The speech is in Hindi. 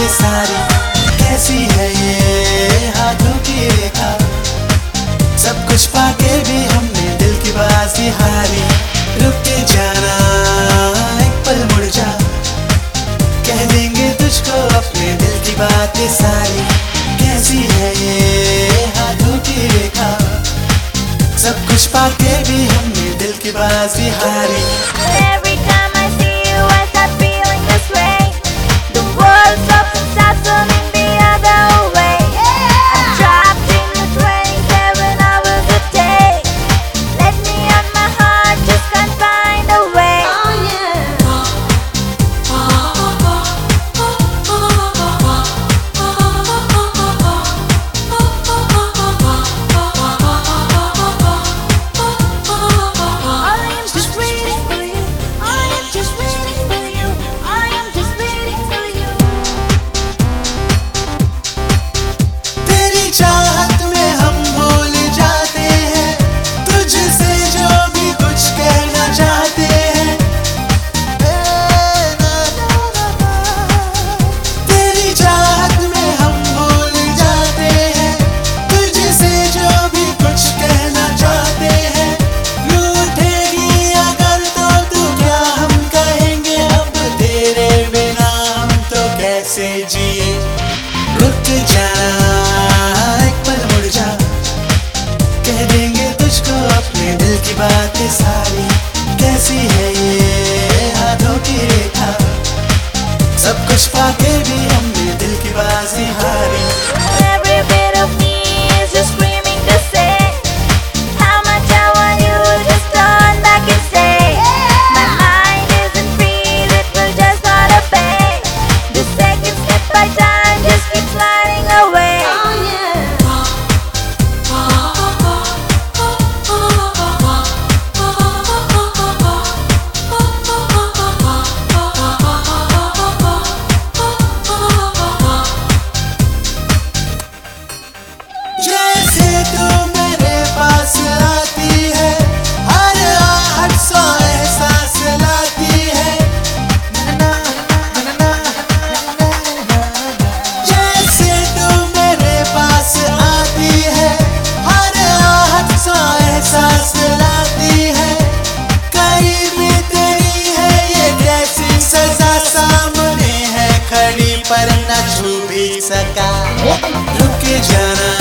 के सारे कैसी है ये हाथों की रेखा? सब कुछ पाके भी हमने दिल की बाजी हारी। रुक के जाना, एक पल मुड़ जा। कह देंगे तुझको अपने दिल की बातें सारी। कैसी है ये हाथों की रेखा? सब कुछ पाके भी हमने दिल की बाजी हारी। जा जा। कह देंगे तुझको अपने दिल की बातें सारी। रुके जाना।